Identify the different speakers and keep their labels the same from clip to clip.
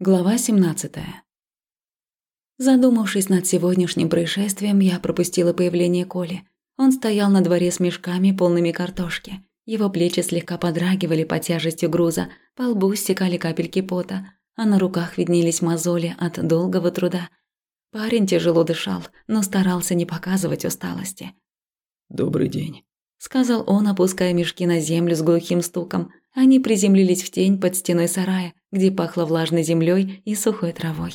Speaker 1: Глава 17. Задумавшись над сегодняшним происшествием, я пропустила появление Коли. Он стоял на дворе с мешками, полными картошки. Его плечи слегка подрагивали под тяжестью груза, по лбу стекали капельки пота, а на руках виднелись мозоли от долгого труда. Парень тяжело дышал, но старался не показывать усталости.
Speaker 2: «Добрый день», –
Speaker 1: сказал он, опуская мешки на землю с глухим стуком. Они приземлились в тень под стеной сарая, где пахло влажной землей и сухой травой.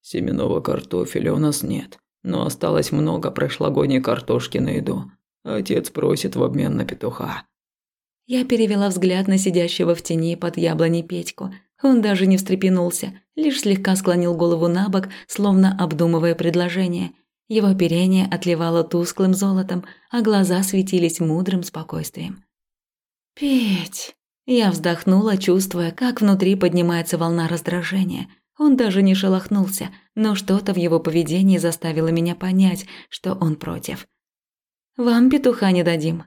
Speaker 2: «Семенного картофеля у нас нет, но осталось много прошлогодней картошки на еду. Отец просит в обмен на петуха».
Speaker 1: Я перевела взгляд на сидящего в тени под яблоней Петьку. Он даже не встрепенулся, лишь слегка склонил голову на бок, словно обдумывая предложение. Его оперение отливало тусклым золотом, а глаза светились мудрым спокойствием. «Петь!» Я вздохнула, чувствуя, как внутри поднимается волна раздражения. Он даже не шелохнулся, но что-то в его поведении заставило меня понять, что он против. «Вам петуха не дадим».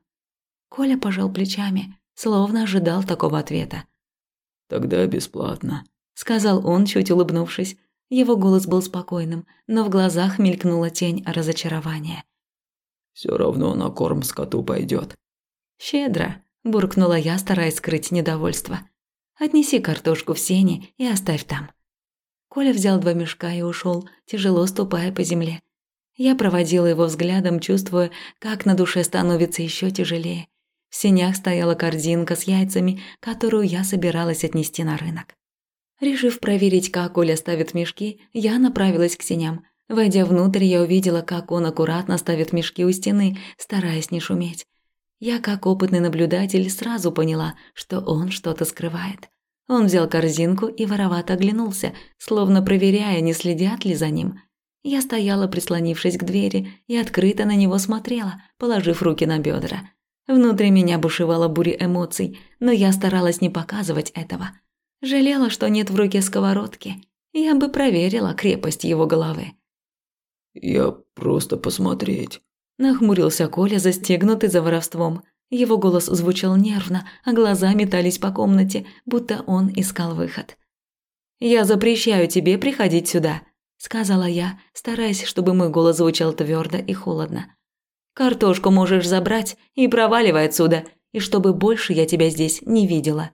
Speaker 1: Коля пожал плечами, словно ожидал такого ответа.
Speaker 2: «Тогда бесплатно», —
Speaker 1: сказал он, чуть улыбнувшись. Его голос был спокойным, но в глазах мелькнула тень разочарования.
Speaker 2: «Все равно на корм скоту пойдет.
Speaker 1: «Щедро», буркнула я, стараясь скрыть недовольство. Отнеси картошку в сене и оставь там. Коля взял два мешка и ушел, тяжело ступая по земле. Я проводила его взглядом, чувствуя, как на душе становится еще тяжелее. В сенях стояла корзинка с яйцами, которую я собиралась отнести на рынок. Решив проверить, как Коля ставит мешки, я направилась к сеням. Войдя внутрь, я увидела, как он аккуратно ставит мешки у стены, стараясь не шуметь. Я, как опытный наблюдатель, сразу поняла, что он что-то скрывает. Он взял корзинку и воровато оглянулся, словно проверяя, не следят ли за ним. Я стояла, прислонившись к двери, и открыто на него смотрела, положив руки на бедра. Внутри меня бушевала буря эмоций, но я старалась не показывать этого. Жалела, что нет в руке сковородки. Я бы проверила крепость его головы.
Speaker 2: «Я просто посмотреть»,
Speaker 1: Нахмурился Коля, застегнутый за воровством. Его голос звучал нервно, а глаза метались по комнате, будто он искал выход. «Я запрещаю тебе приходить сюда», – сказала я, стараясь, чтобы мой голос звучал твердо и холодно. «Картошку можешь забрать и проваливай отсюда, и чтобы больше я тебя здесь не видела».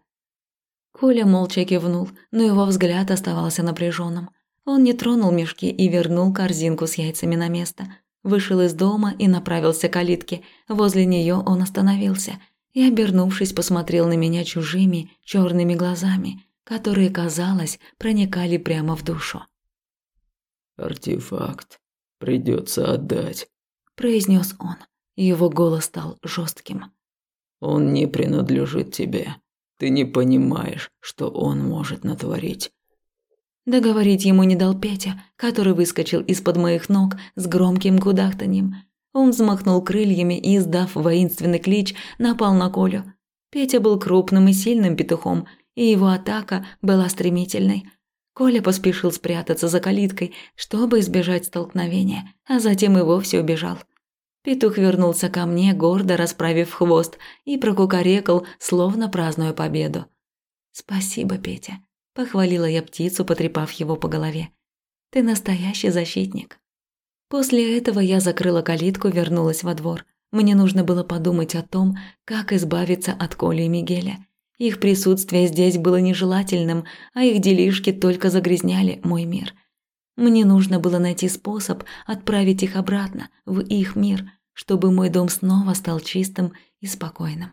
Speaker 1: Коля молча кивнул, но его взгляд оставался напряженным. Он не тронул мешки и вернул корзинку с яйцами на место – Вышел из дома и направился к калитке. Возле нее он остановился и, обернувшись, посмотрел на меня чужими черными глазами, которые, казалось, проникали прямо в душу.
Speaker 2: «Артефакт придется отдать», – произнес
Speaker 1: он. Его голос стал жестким.
Speaker 2: «Он не принадлежит тебе. Ты не понимаешь, что он может натворить.
Speaker 1: Договорить ему не дал Петя, который выскочил из-под моих ног с громким кудахтаньем. Он взмахнул крыльями и, издав воинственный клич, напал на Колю. Петя был крупным и сильным петухом, и его атака была стремительной. Коля поспешил спрятаться за калиткой, чтобы избежать столкновения, а затем и вовсе убежал. Петух вернулся ко мне, гордо расправив хвост, и прокукарекал, словно празднуя победу. «Спасибо, Петя. Похвалила я птицу, потрепав его по голове. «Ты настоящий защитник». После этого я закрыла калитку, вернулась во двор. Мне нужно было подумать о том, как избавиться от Коли и Мигеля. Их присутствие здесь было нежелательным, а их делишки только загрязняли мой мир. Мне нужно было найти способ отправить их обратно, в их мир, чтобы мой дом снова стал чистым и спокойным.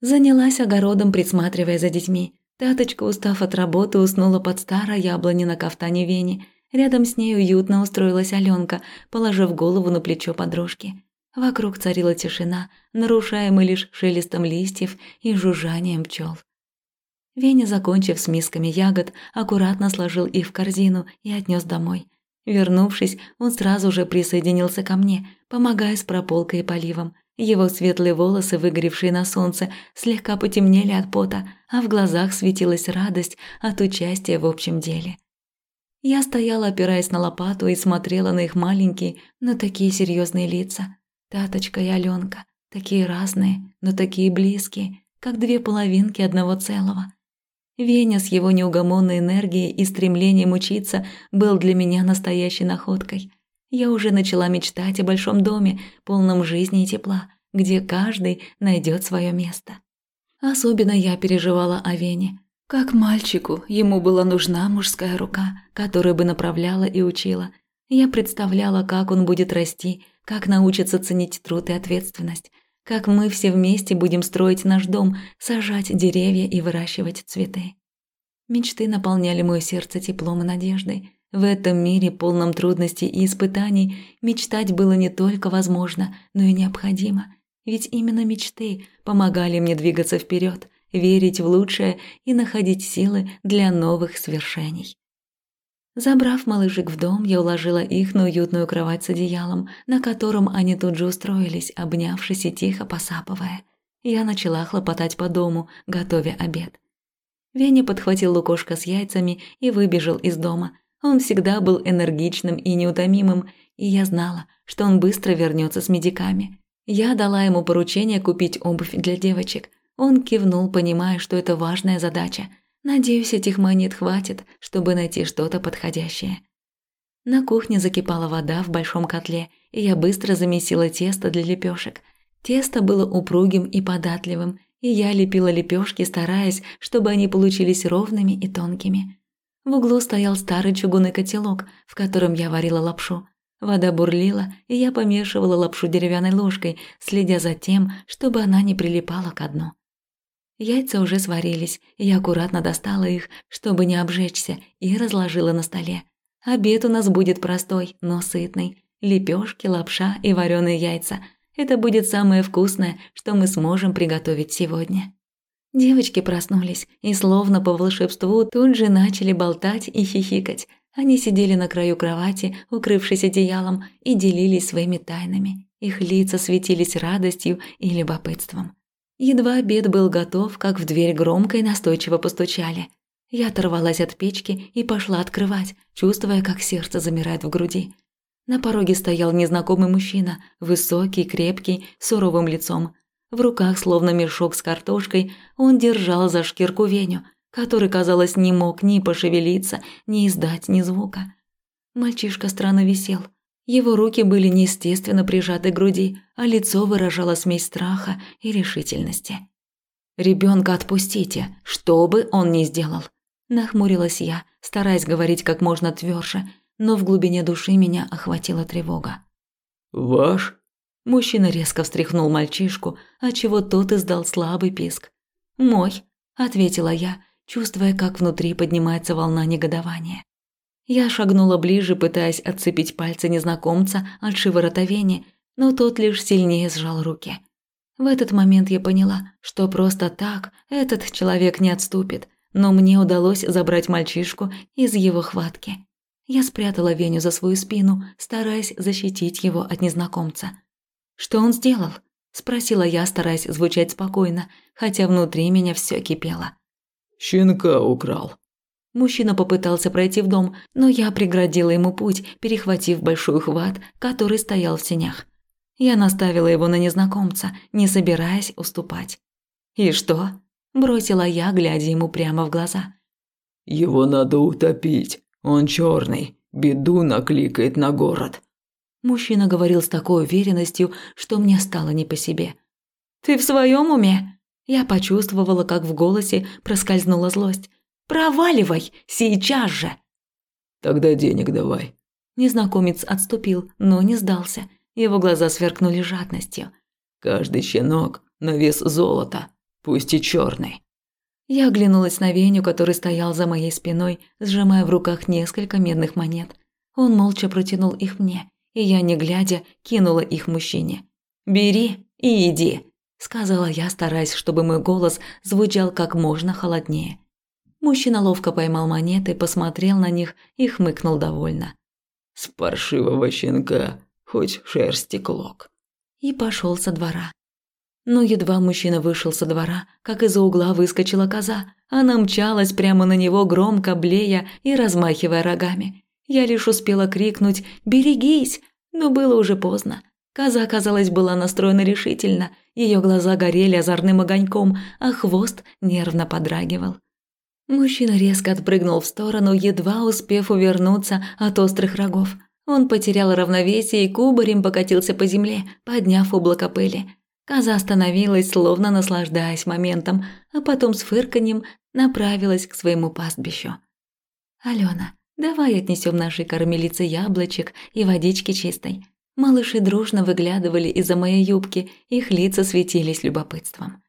Speaker 1: Занялась огородом, присматривая за детьми. Таточка, устав от работы, уснула под старой яблони на кафтане Вени. Рядом с ней уютно устроилась Аленка, положив голову на плечо подружки. Вокруг царила тишина, нарушаемая лишь шелестом листьев и жужжанием пчел. Веня, закончив с мисками ягод, аккуратно сложил их в корзину и отнес домой. Вернувшись, он сразу же присоединился ко мне, помогая с прополкой и поливом. Его светлые волосы, выгоревшие на солнце, слегка потемнели от пота, а в глазах светилась радость от участия в общем деле. Я стояла, опираясь на лопату, и смотрела на их маленькие, но такие серьезные лица. Таточка и Аленка, такие разные, но такие близкие, как две половинки одного целого. Веня с его неугомонной энергией и стремлением учиться был для меня настоящей находкой. Я уже начала мечтать о большом доме, полном жизни и тепла, где каждый найдет свое место. Особенно я переживала о Вене. Как мальчику, ему была нужна мужская рука, которая бы направляла и учила. Я представляла, как он будет расти, как научится ценить труд и ответственность, как мы все вместе будем строить наш дом, сажать деревья и выращивать цветы. Мечты наполняли мое сердце теплом и надеждой. В этом мире, полном трудностей и испытаний, мечтать было не только возможно, но и необходимо. Ведь именно мечты помогали мне двигаться вперед, верить в лучшее и находить силы для новых свершений. Забрав малышек в дом, я уложила их на уютную кровать с одеялом, на котором они тут же устроились, обнявшись и тихо посапывая. Я начала хлопотать по дому, готовя обед. Веня подхватил лукошко с яйцами и выбежал из дома. Он всегда был энергичным и неутомимым, и я знала, что он быстро вернется с медиками. Я дала ему поручение купить обувь для девочек. Он кивнул, понимая, что это важная задача – Надеюсь, этих монет хватит, чтобы найти что-то подходящее. На кухне закипала вода в большом котле, и я быстро замесила тесто для лепешек. Тесто было упругим и податливым, и я лепила лепешки, стараясь, чтобы они получились ровными и тонкими. В углу стоял старый чугунный котелок, в котором я варила лапшу. Вода бурлила, и я помешивала лапшу деревянной ложкой, следя за тем, чтобы она не прилипала к дну. Яйца уже сварились, и я аккуратно достала их, чтобы не обжечься, и разложила на столе. Обед у нас будет простой, но сытный. Лепешки, лапша и вареные яйца. Это будет самое вкусное, что мы сможем приготовить сегодня. Девочки проснулись и словно по волшебству тут же начали болтать и хихикать. Они сидели на краю кровати, укрывшись одеялом, и делились своими тайнами. Их лица светились радостью и любопытством. Едва обед был готов, как в дверь громко и настойчиво постучали. Я оторвалась от печки и пошла открывать, чувствуя, как сердце замирает в груди. На пороге стоял незнакомый мужчина, высокий, крепкий, суровым лицом. В руках, словно мешок с картошкой, он держал за шкирку Веню, который, казалось, не мог ни пошевелиться, ни издать ни звука. Мальчишка странно висел, его руки были неестественно прижаты к груди, а лицо выражало смесь страха и решительности. «Ребенка отпустите, что бы он ни сделал!» Нахмурилась я, стараясь говорить как можно тверже, но в глубине души меня охватила тревога.
Speaker 2: «Ваш?»
Speaker 1: Мужчина резко встряхнул мальчишку, отчего тот издал слабый писк. «Мой», – ответила я, чувствуя, как внутри поднимается волна негодования. Я шагнула ближе, пытаясь отцепить пальцы незнакомца от шиворота Вени, но тот лишь сильнее сжал руки. В этот момент я поняла, что просто так этот человек не отступит, но мне удалось забрать мальчишку из его хватки. Я спрятала Веню за свою спину, стараясь защитить его от незнакомца. «Что он сделал?» – спросила я, стараясь звучать спокойно, хотя внутри меня все кипело.
Speaker 2: «Щенка украл»,
Speaker 1: Мужчина попытался пройти в дом, но я преградила ему путь, перехватив большой хват, который стоял в сенях. Я наставила его на незнакомца, не собираясь уступать. «И что?» – бросила я, глядя ему прямо в глаза.
Speaker 2: «Его надо утопить. Он черный. Беду накликает на город».
Speaker 1: Мужчина говорил с такой уверенностью, что мне стало не по себе. «Ты в своем уме?» Я почувствовала, как в голосе проскользнула злость. Проваливай, сейчас же!»
Speaker 2: «Тогда денег давай».
Speaker 1: Незнакомец отступил, но не сдался. Его глаза сверкнули жадностью.
Speaker 2: «Каждый щенок на вес золота, пусть и черный».
Speaker 1: Я оглянулась на Веню, который стоял за моей спиной, сжимая в руках несколько медных монет. Он молча протянул их мне, и я, не глядя, кинула их мужчине. «Бери и иди», – сказала я, стараясь, чтобы мой голос звучал как можно холоднее. Мужчина ловко поймал монеты, посмотрел на них и хмыкнул довольно.
Speaker 2: «С паршивого щенка хоть шерсти клок».
Speaker 1: И пошел со двора. Но едва мужчина вышел со двора, как из-за угла выскочила коза. Она мчалась прямо на него, громко блея и размахивая рогами. Я лишь успела крикнуть «Берегись!», но было уже поздно. Коза, казалось, была настроена решительно. Ее глаза горели озорным огоньком, а хвост нервно подрагивал. Мужчина резко отпрыгнул в сторону, едва успев увернуться от острых рогов. Он потерял равновесие и кубарем покатился по земле, подняв облако пыли. Коза остановилась, словно наслаждаясь моментом, а потом с фырканьем направилась к своему пастбищу. «Алена, давай отнесем нашей кормилице яблочек и водички чистой». Малыши дружно выглядывали из-за моей юбки, их лица светились любопытством.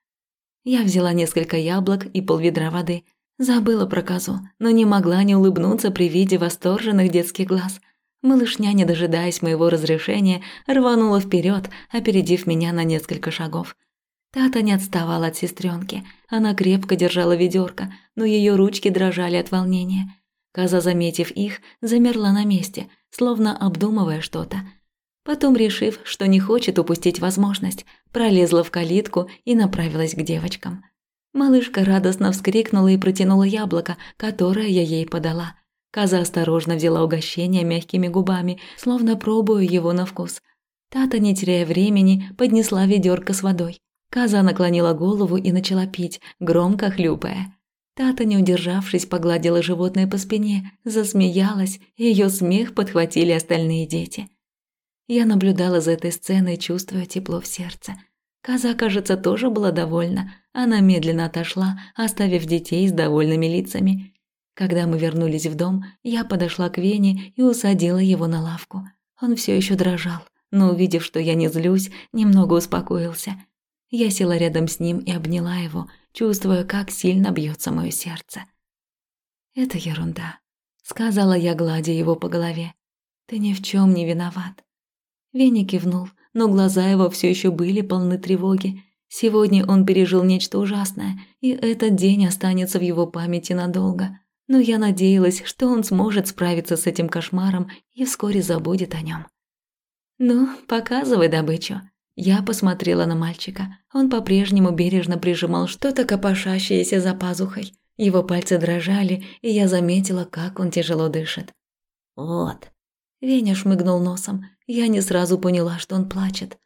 Speaker 1: Я взяла несколько яблок и полведра воды. Забыла про козу, но не могла не улыбнуться при виде восторженных детских глаз – Малышня, не дожидаясь моего разрешения, рванула вперед, опередив меня на несколько шагов. Тата не отставала от сестренки. Она крепко держала ведерко, но ее ручки дрожали от волнения. Коза, заметив их, замерла на месте, словно обдумывая что-то. Потом, решив, что не хочет упустить возможность, пролезла в калитку и направилась к девочкам. Малышка радостно вскрикнула и протянула яблоко, которое я ей подала – Коза осторожно взяла угощение мягкими губами, словно пробуя его на вкус. Тата, не теряя времени, поднесла ведерко с водой. Коза наклонила голову и начала пить, громко хлюпая. Тата, не удержавшись, погладила животное по спине, засмеялась, и её смех подхватили остальные дети. Я наблюдала за этой сценой, чувствуя тепло в сердце. Коза, кажется, тоже была довольна. Она медленно отошла, оставив детей с довольными лицами. Когда мы вернулись в дом, я подошла к Вене и усадила его на лавку. Он все еще дрожал, но увидев, что я не злюсь, немного успокоился. Я села рядом с ним и обняла его, чувствуя, как сильно бьется мое сердце. «Это ерунда», — сказала я, гладя его по голове. «Ты ни в чем не виноват». Веня кивнул, но глаза его все еще были полны тревоги. Сегодня он пережил нечто ужасное, и этот день останется в его памяти надолго но я надеялась, что он сможет справиться с этим кошмаром и вскоре забудет о нем. «Ну, показывай добычу». Я посмотрела на мальчика. Он по-прежнему бережно прижимал что-то копошащееся за пазухой. Его пальцы дрожали, и я заметила, как он тяжело дышит. «Вот». Веня шмыгнул носом. Я не сразу поняла, что он плачет.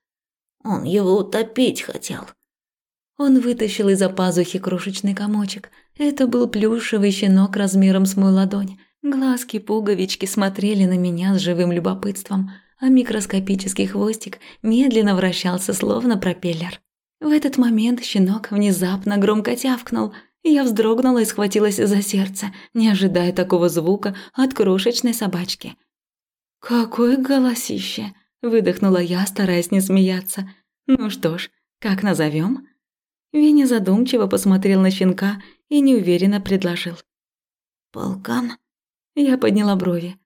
Speaker 1: «Он его утопить хотел», он вытащил из-за пазухи крошечный комочек. Это был плюшевый щенок размером с мою ладонь. Глазки-пуговички смотрели на меня с живым любопытством, а микроскопический хвостик медленно вращался, словно пропеллер. В этот момент щенок внезапно громко тявкнул. Я вздрогнула и схватилась за сердце, не ожидая такого звука от крошечной собачки. «Какое голосище!» – выдохнула я, стараясь не смеяться. «Ну что ж, как назовем? Винни задумчиво посмотрел на щенка и неуверенно предложил. «Полкан?» Я подняла брови.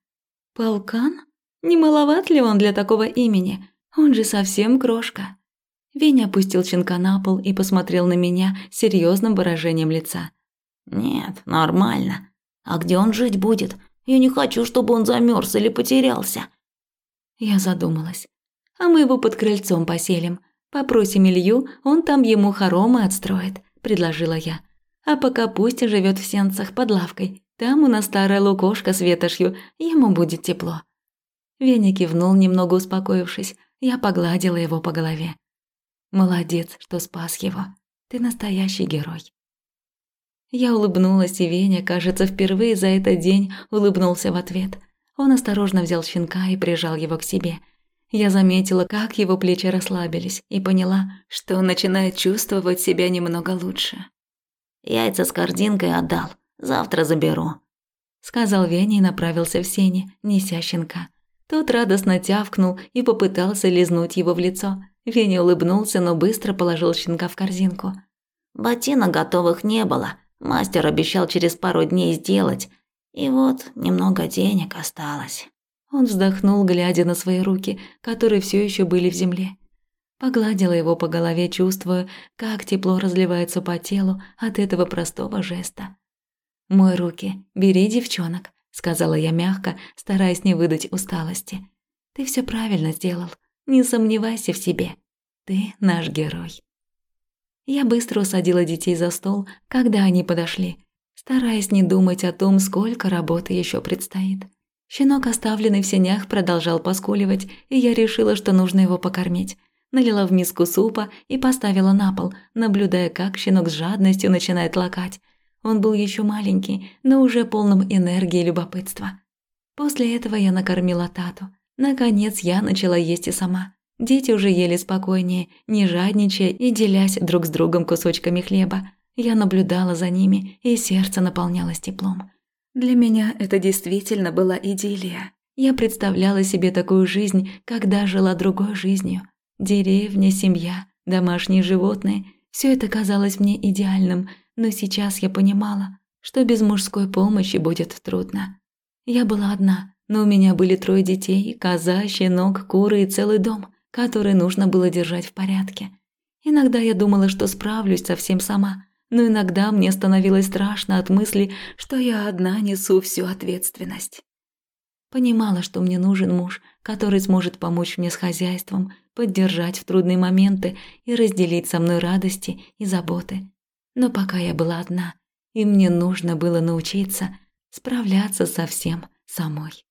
Speaker 1: «Полкан? Не маловат ли он для такого имени? Он же совсем крошка». Веня опустил щенка на пол и посмотрел на меня серьезным выражением лица. «Нет, нормально. А где он жить будет? Я не хочу, чтобы он замерз или потерялся». Я задумалась. «А мы его под крыльцом поселим. Попросим Илью, он там ему хоромы отстроит», – предложила я. «А пока пусть живет в сенцах под лавкой. Там у нас старая лукошка с ветошью, ему будет тепло». Веня кивнул, немного успокоившись. Я погладила его по голове. «Молодец, что спас его. Ты настоящий герой». Я улыбнулась, и Веня, кажется, впервые за этот день улыбнулся в ответ. Он осторожно взял щенка и прижал его к себе – я заметила, как его плечи расслабились, и поняла, что он начинает чувствовать себя немного лучше. «Яйца с корзинкой отдал. Завтра заберу», — сказал Веня и направился в сене, неся щенка. Тот радостно тявкнул и попытался лизнуть его в лицо. Веня улыбнулся, но быстро положил щенка в корзинку. «Ботинок готовых не было. Мастер обещал через пару дней сделать. И вот немного денег осталось». Он вздохнул, глядя на свои руки, которые все еще были в земле. Погладила его по голове, чувствуя, как тепло разливается по телу от этого простого жеста. «Мой руки, бери девчонок», — сказала я мягко, стараясь не выдать усталости. «Ты все правильно сделал. Не сомневайся в себе. Ты наш герой». Я быстро усадила детей за стол, когда они подошли, стараясь не думать о том, сколько работы еще предстоит. Щенок, оставленный в сенях, продолжал поскуливать, и я решила, что нужно его покормить. Налила в миску супа и поставила на пол, наблюдая, как щенок с жадностью начинает лакать. Он был еще маленький, но уже полным энергии и любопытства. После этого я накормила Тату. Наконец я начала есть и сама. Дети уже ели спокойнее, не жадничая и делясь друг с другом кусочками хлеба. Я наблюдала за ними, и сердце наполнялось теплом. Для меня это действительно была идиллия. Я представляла себе такую жизнь, когда жила другой жизнью. Деревня, семья, домашние животные – все это казалось мне идеальным, но сейчас я понимала, что без мужской помощи будет трудно. Я была одна, но у меня были трое детей, коза, щенок, куры и целый дом – который нужно было держать в порядке. Иногда я думала, что справлюсь совсем сама, но иногда мне становилось страшно от мысли, что я одна несу всю ответственность. Понимала, что мне нужен муж, который сможет помочь мне с хозяйством, поддержать в трудные моменты и разделить со мной радости и заботы. Но пока я была одна, и мне нужно было научиться справляться со всем самой.